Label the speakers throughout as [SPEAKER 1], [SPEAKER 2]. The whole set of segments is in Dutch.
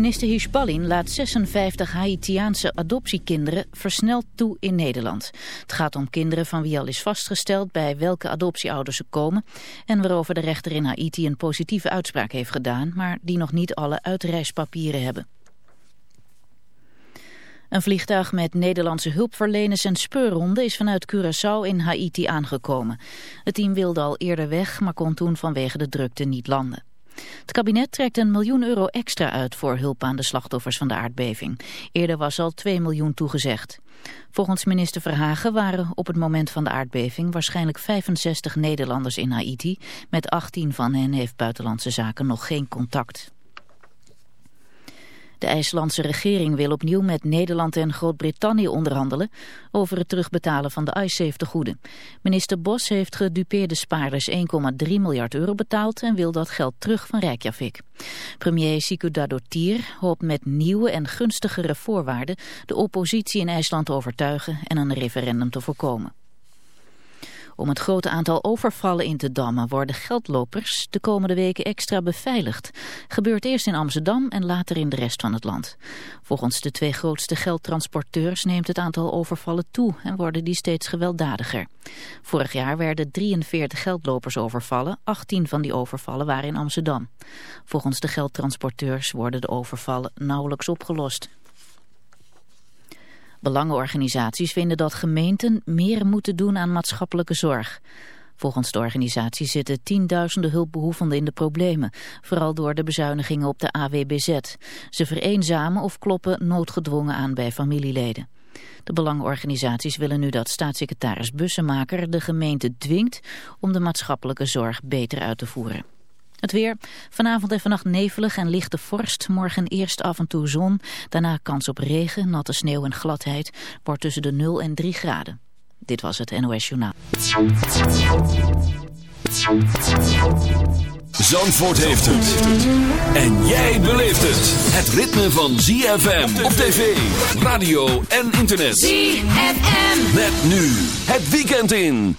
[SPEAKER 1] Minister Hirschballin laat 56 Haitiaanse adoptiekinderen versneld toe in Nederland. Het gaat om kinderen van wie al is vastgesteld bij welke adoptieouders ze komen... en waarover de rechter in Haiti een positieve uitspraak heeft gedaan... maar die nog niet alle uitreispapieren hebben. Een vliegtuig met Nederlandse hulpverleners en speurhonden is vanuit Curaçao in Haiti aangekomen. Het team wilde al eerder weg, maar kon toen vanwege de drukte niet landen. Het kabinet trekt een miljoen euro extra uit voor hulp aan de slachtoffers van de aardbeving. Eerder was al 2 miljoen toegezegd. Volgens minister Verhagen waren op het moment van de aardbeving waarschijnlijk 65 Nederlanders in Haiti. Met 18 van hen heeft Buitenlandse Zaken nog geen contact. De IJslandse regering wil opnieuw met Nederland en Groot-Brittannië onderhandelen over het terugbetalen van de IceSafe-tegoeden. Minister Bos heeft gedupeerde spaarders 1,3 miljard euro betaald en wil dat geld terug van Reykjavik. Premier Sikudadottir hoopt met nieuwe en gunstigere voorwaarden de oppositie in IJsland te overtuigen en een referendum te voorkomen. Om het grote aantal overvallen in te dammen worden geldlopers de komende weken extra beveiligd. Gebeurt eerst in Amsterdam en later in de rest van het land. Volgens de twee grootste geldtransporteurs neemt het aantal overvallen toe en worden die steeds gewelddadiger. Vorig jaar werden 43 geldlopers overvallen, 18 van die overvallen waren in Amsterdam. Volgens de geldtransporteurs worden de overvallen nauwelijks opgelost. Belangenorganisaties vinden dat gemeenten meer moeten doen aan maatschappelijke zorg. Volgens de organisatie zitten tienduizenden hulpbehoevenden in de problemen, vooral door de bezuinigingen op de AWBZ. Ze vereenzamen of kloppen noodgedwongen aan bij familieleden. De belangenorganisaties willen nu dat staatssecretaris Bussemaker de gemeente dwingt om de maatschappelijke zorg beter uit te voeren. Het weer. Vanavond en vannacht nevelig en lichte vorst. Morgen eerst af en toe zon. Daarna kans op regen, natte sneeuw en gladheid. Wordt tussen de 0 en 3 graden. Dit was het NOS Journaal.
[SPEAKER 2] Zandvoort heeft het. En jij beleeft het. Het ritme van ZFM op tv, radio en internet.
[SPEAKER 1] ZFM.
[SPEAKER 2] Met nu het weekend in.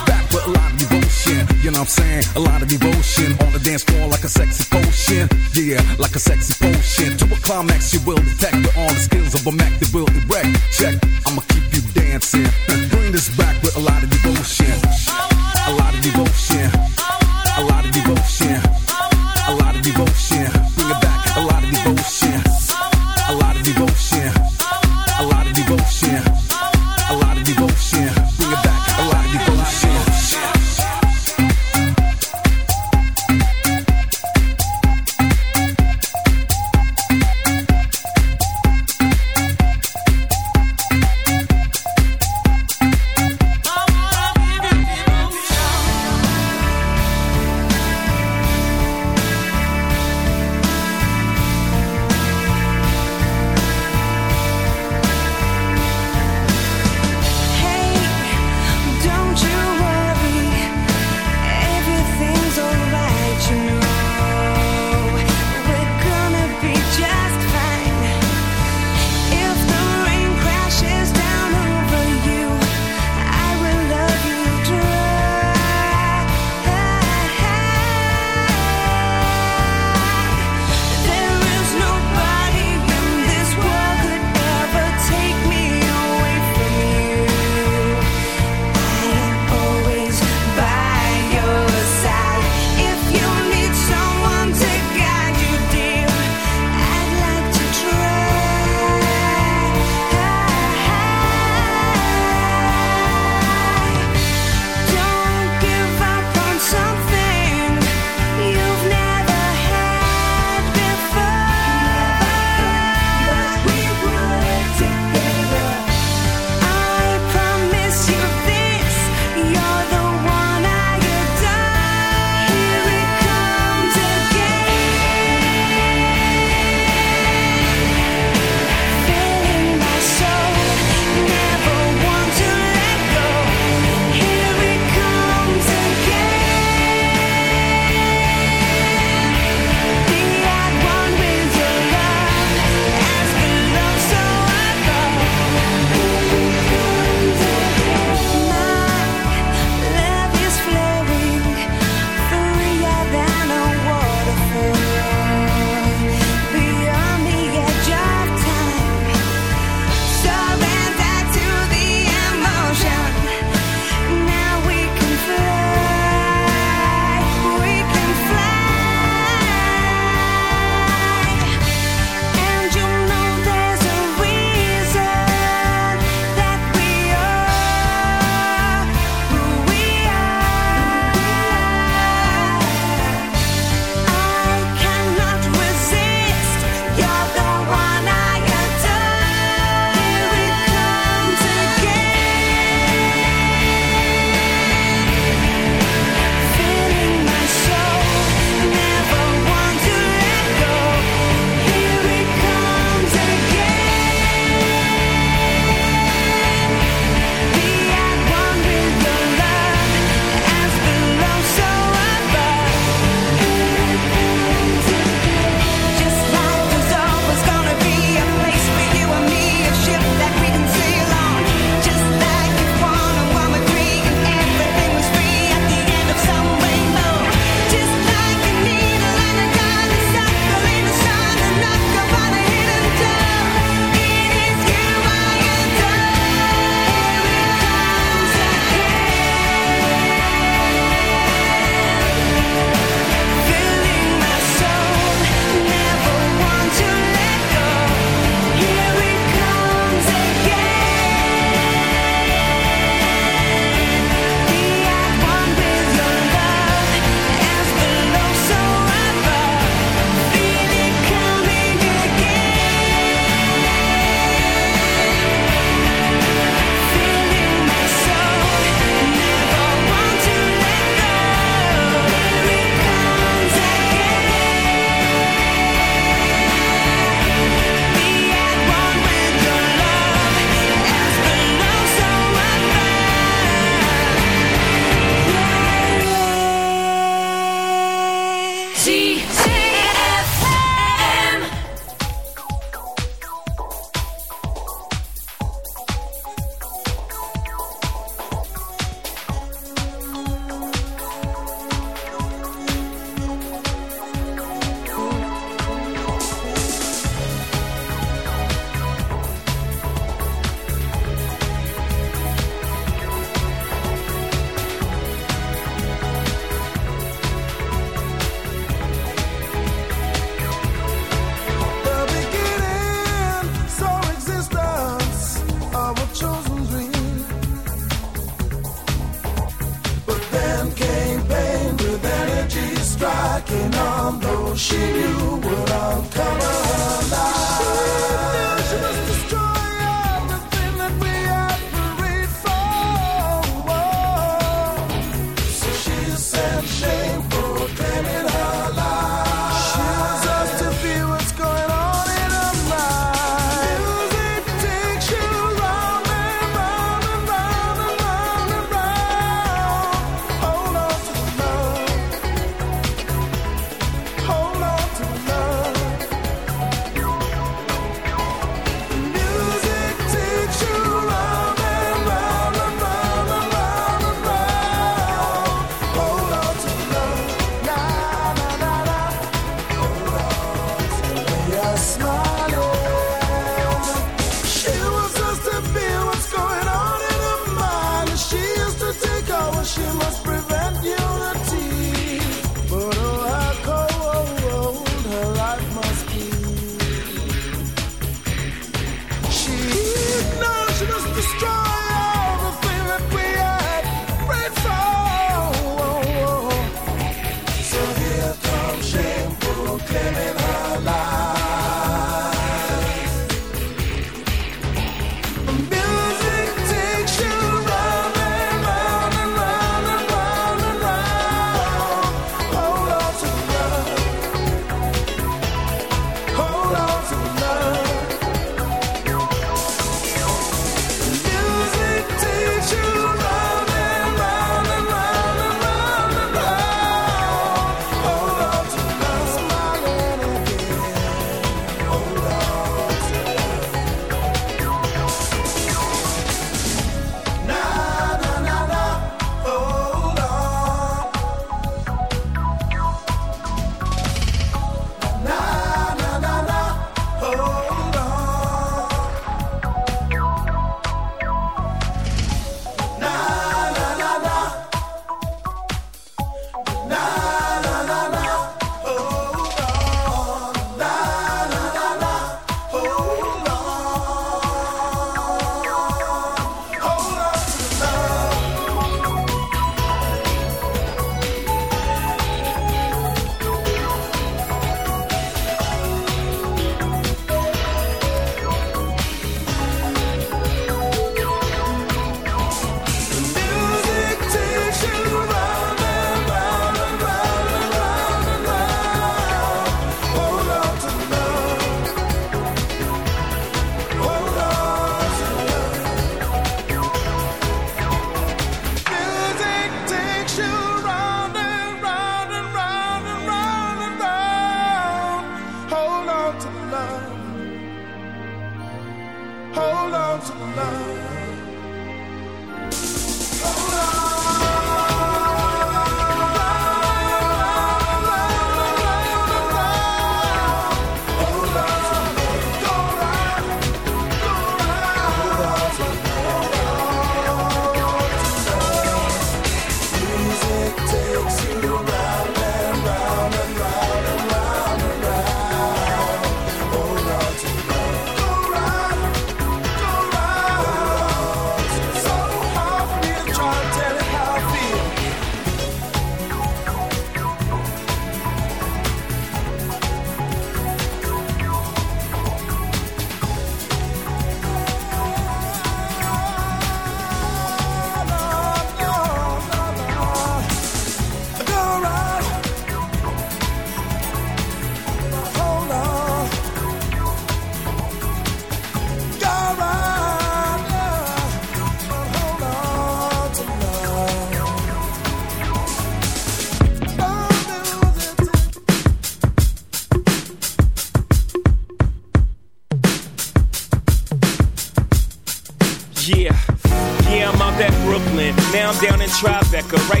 [SPEAKER 3] Tribeca, right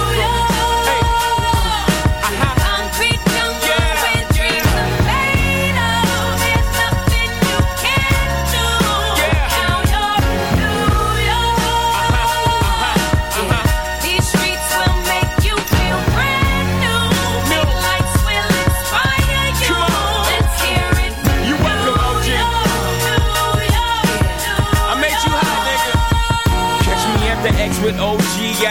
[SPEAKER 3] Yeah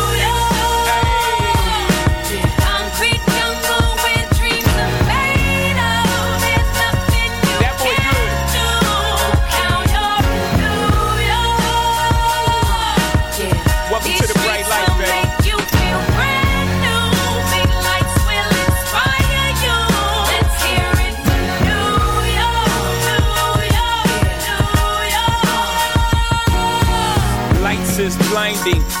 [SPEAKER 3] see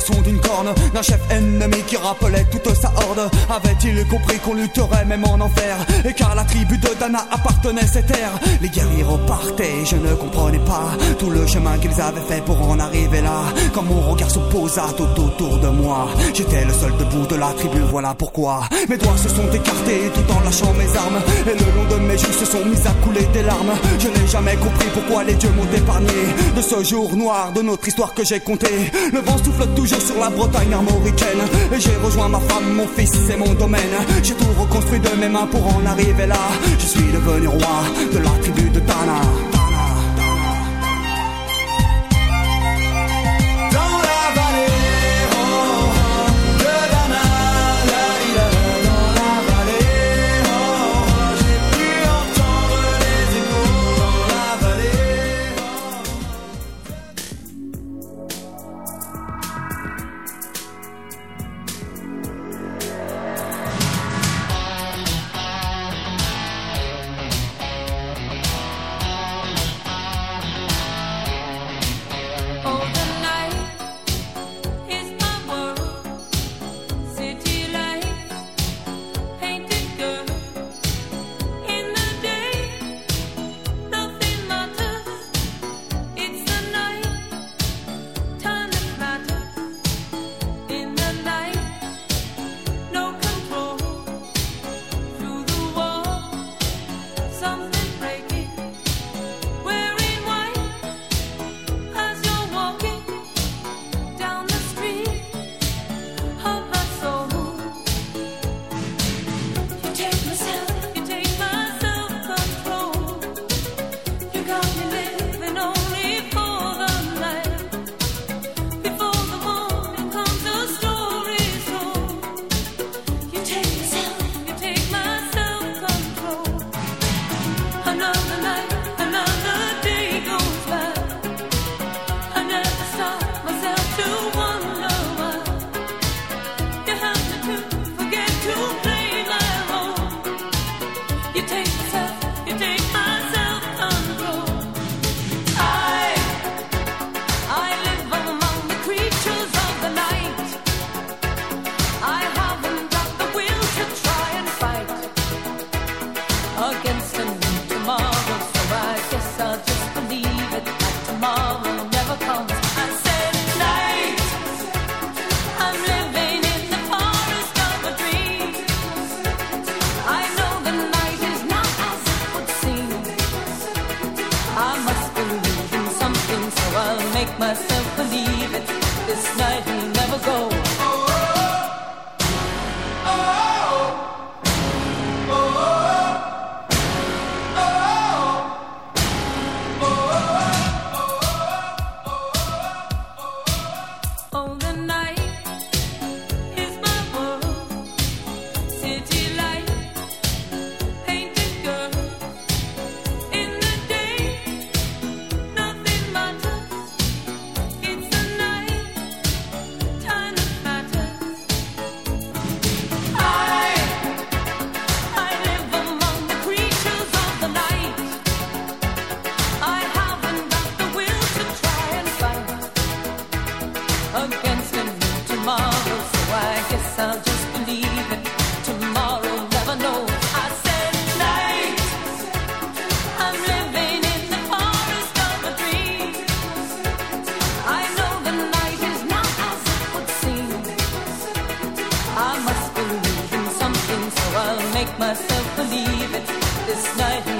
[SPEAKER 4] Son d'une corne d'un chef ennemi qui rappelait toute sa horde. Avait-il compris qu'on lutterait même en enfer? Et car la tribu de Dana appartenait à ces terres, les guerriers repartaient. Je ne comprenais pas tout le chemin qu'ils avaient fait pour en arriver là. Quand mon regard se posa tout autour de moi, j'étais le seul debout de la tribu. Voilà pourquoi mes doigts se sont écartés tout en lâchant mes armes. Et le long de mes joues se sont mis à couler des larmes. Je n'ai jamais compris pourquoi les dieux m'ont épargné de ce jour noir de notre histoire que j'ai compté. Le vent souffle toujours sur la Bretagne armoricaine. Et j'ai rejoint ma femme, mon fils et mon domaine. J'ai tout reconstruit de mes mains pour en arriver là. Je suis devenu roi de la tribu de Dana.
[SPEAKER 5] Make myself believe it. This night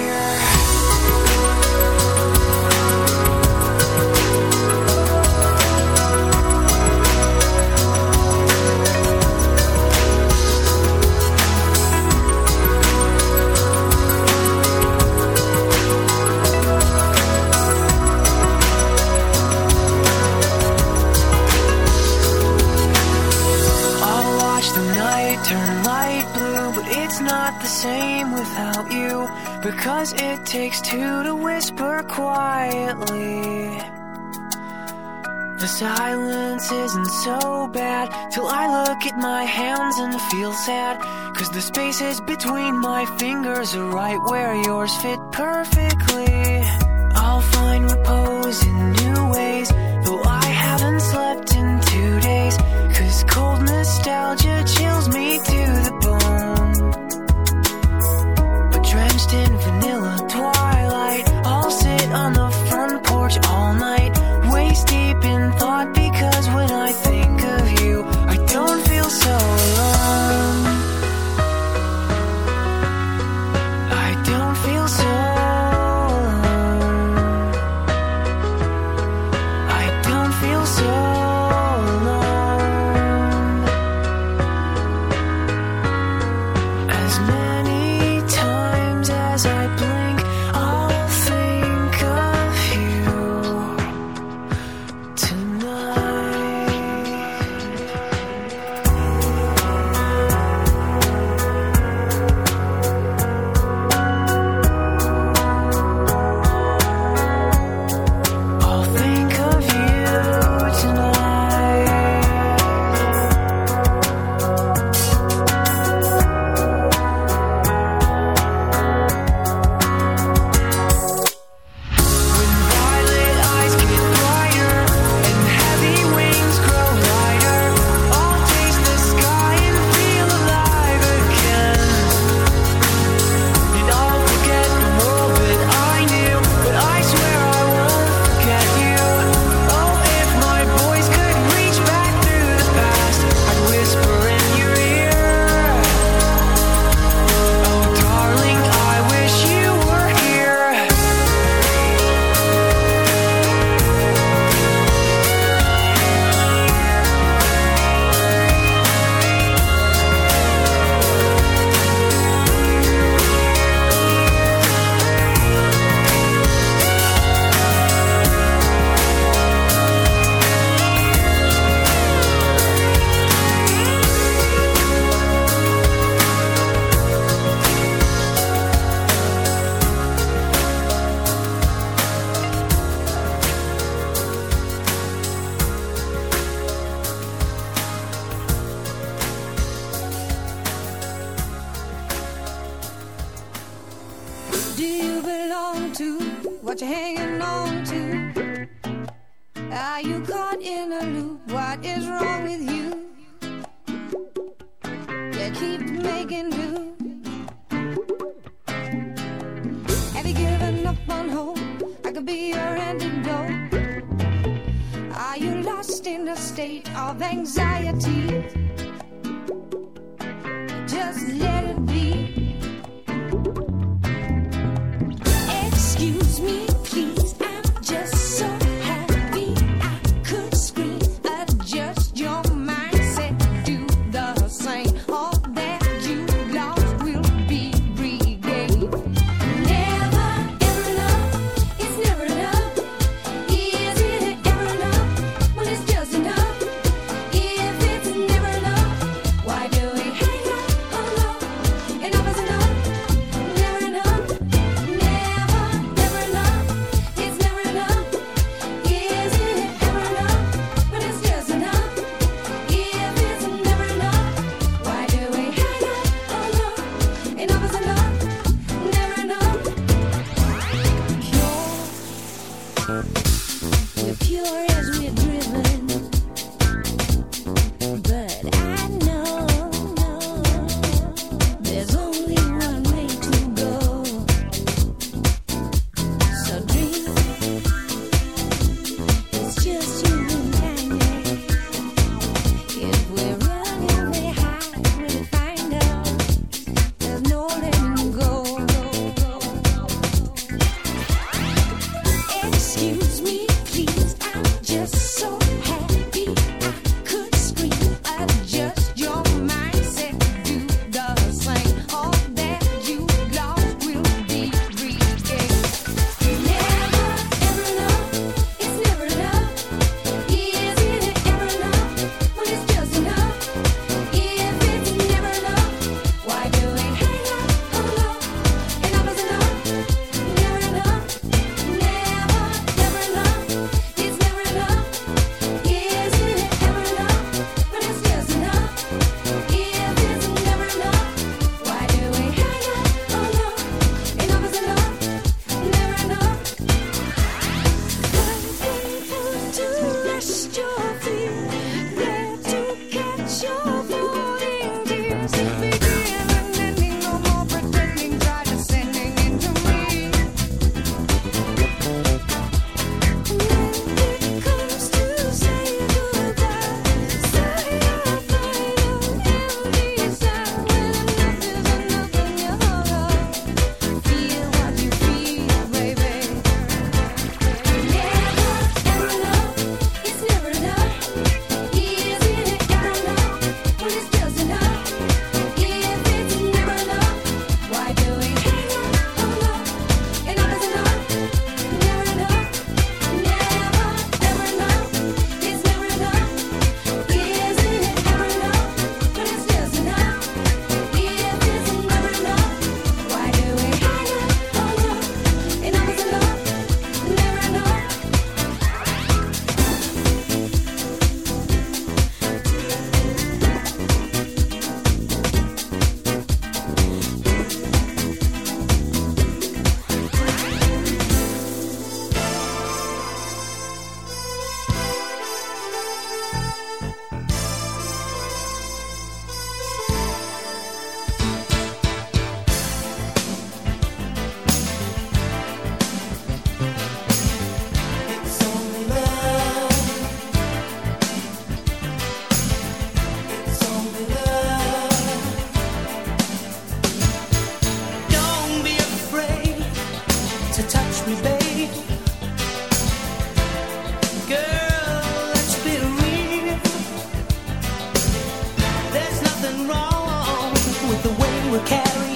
[SPEAKER 6] Silence isn't so bad till I look at my hands and feel sad. Cause the spaces between my fingers are right where yours fit perfectly.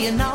[SPEAKER 6] you know.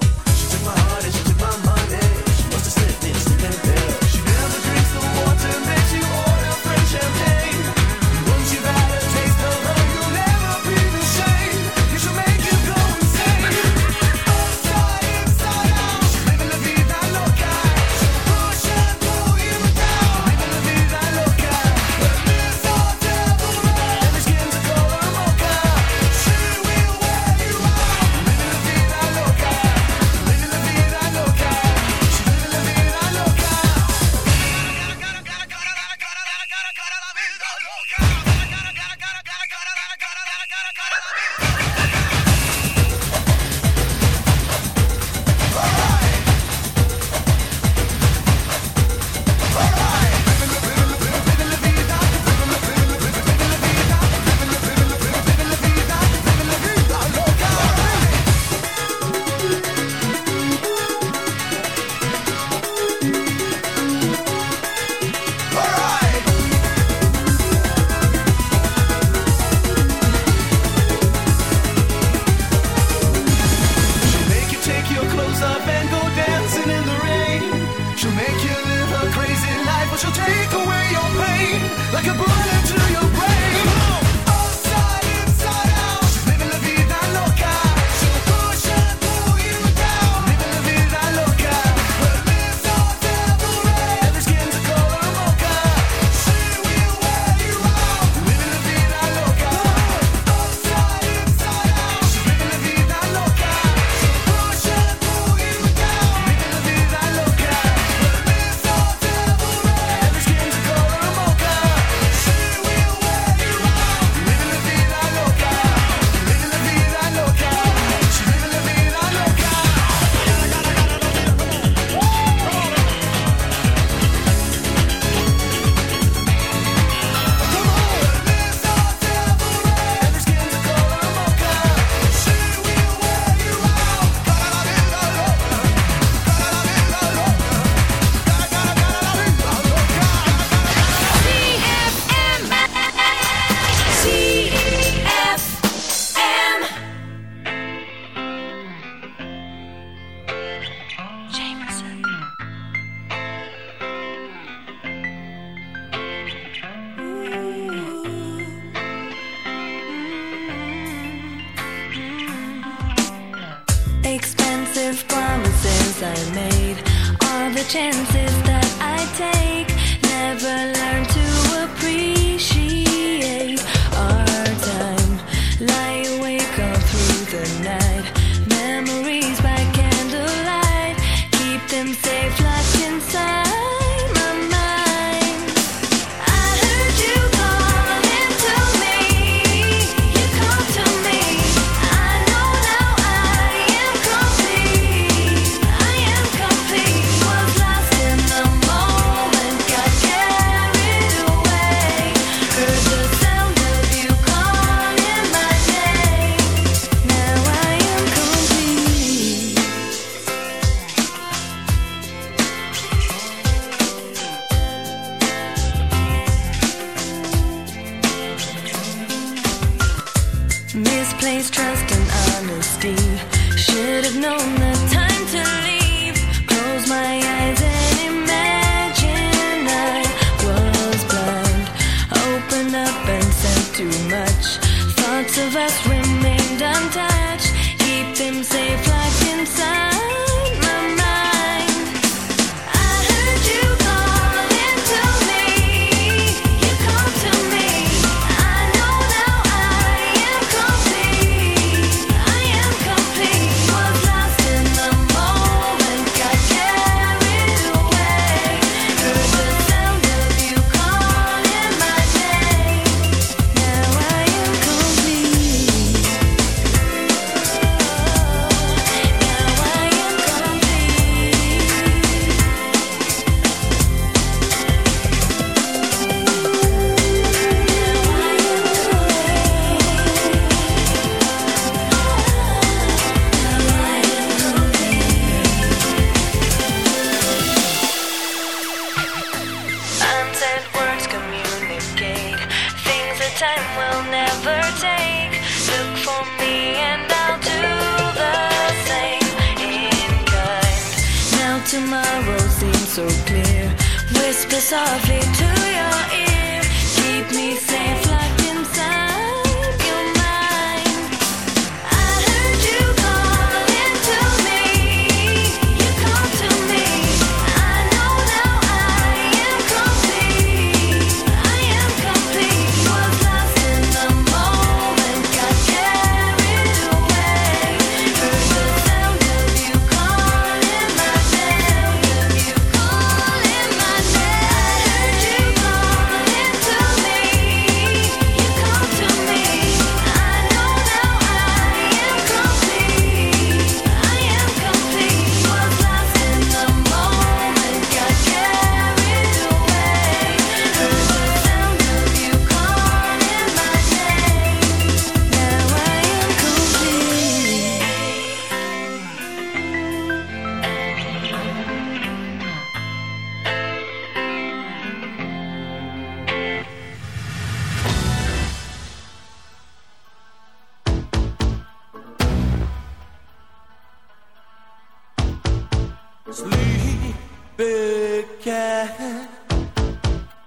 [SPEAKER 6] Sleepy cat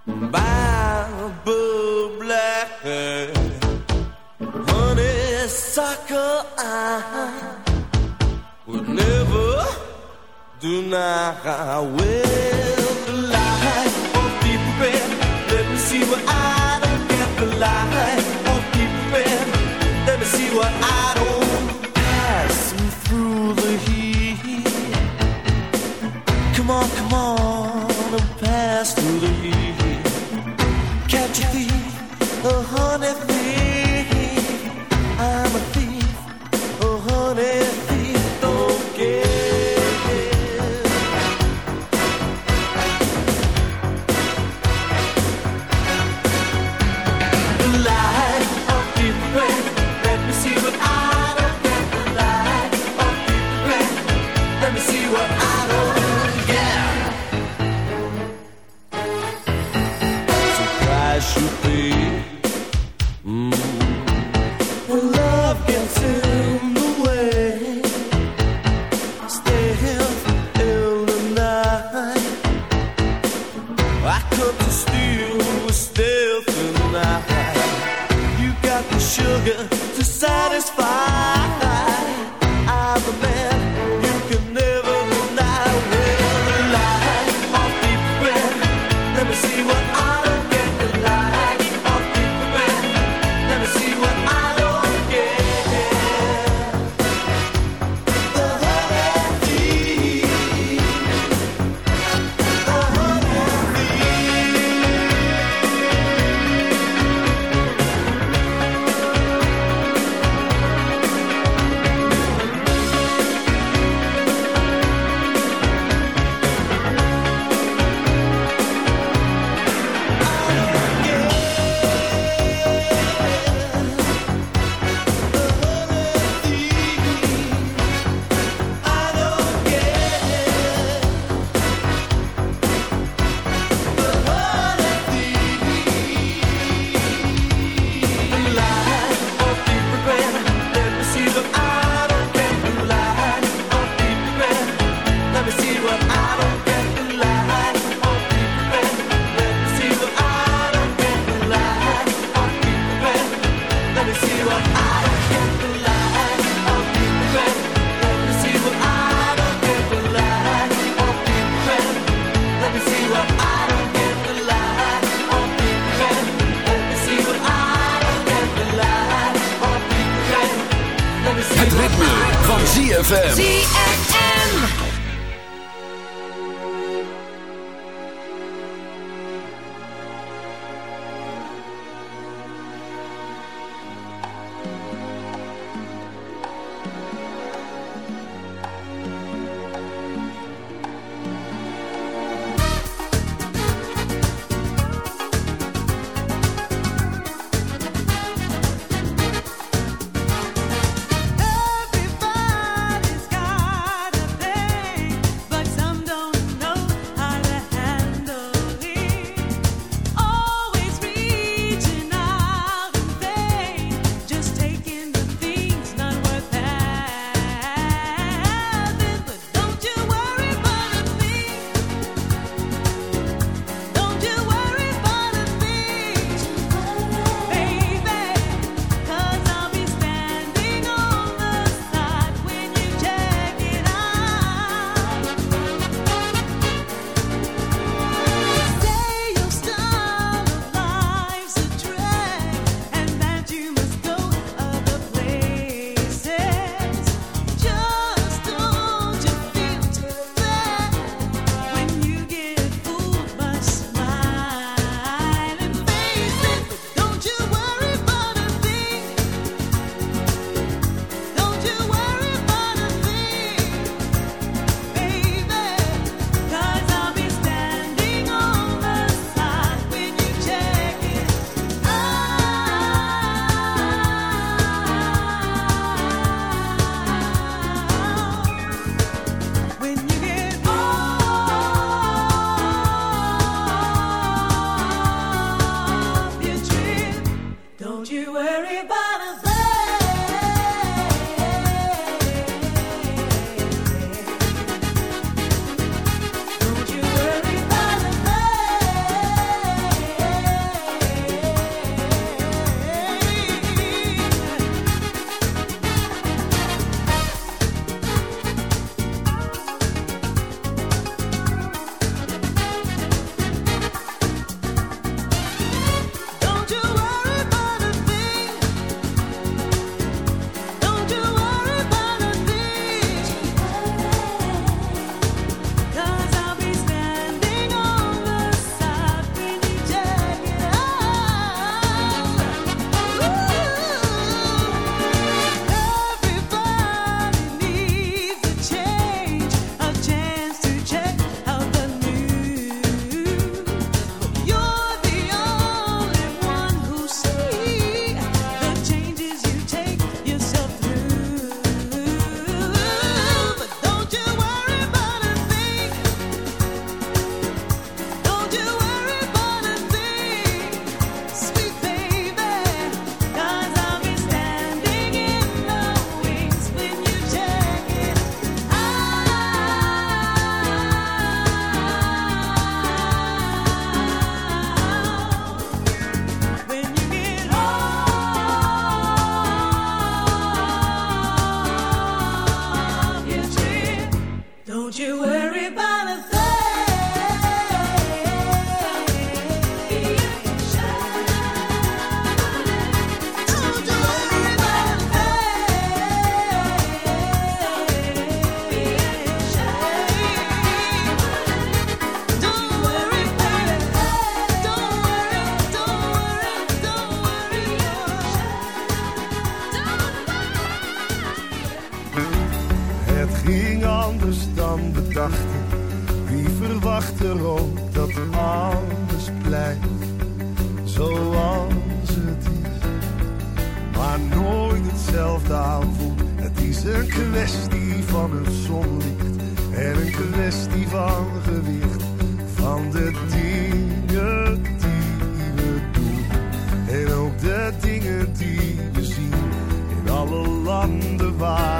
[SPEAKER 6] Bible black Honeysuckle I Would never do now I will the light of deep red Let me see what I don't get the light of deep red Let me see what I don't Passing through the Come on, come on, and pass through the heat. Catch a thief, a honey.
[SPEAKER 7] van
[SPEAKER 8] de waar.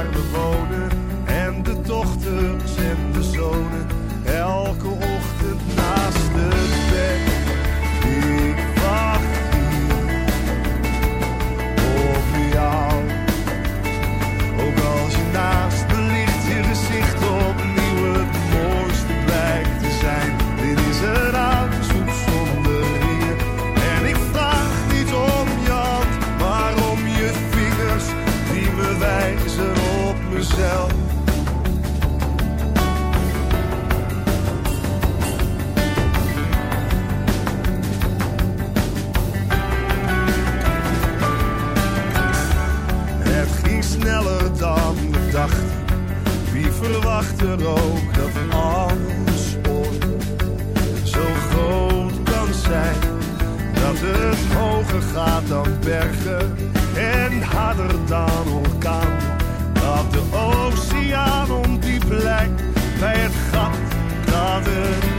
[SPEAKER 8] er ook dat alles zo groot kan zijn. Dat het hoger gaat dan bergen en harder dan orkaan. Dat de oceaan ondiep lijkt bij het gat dat het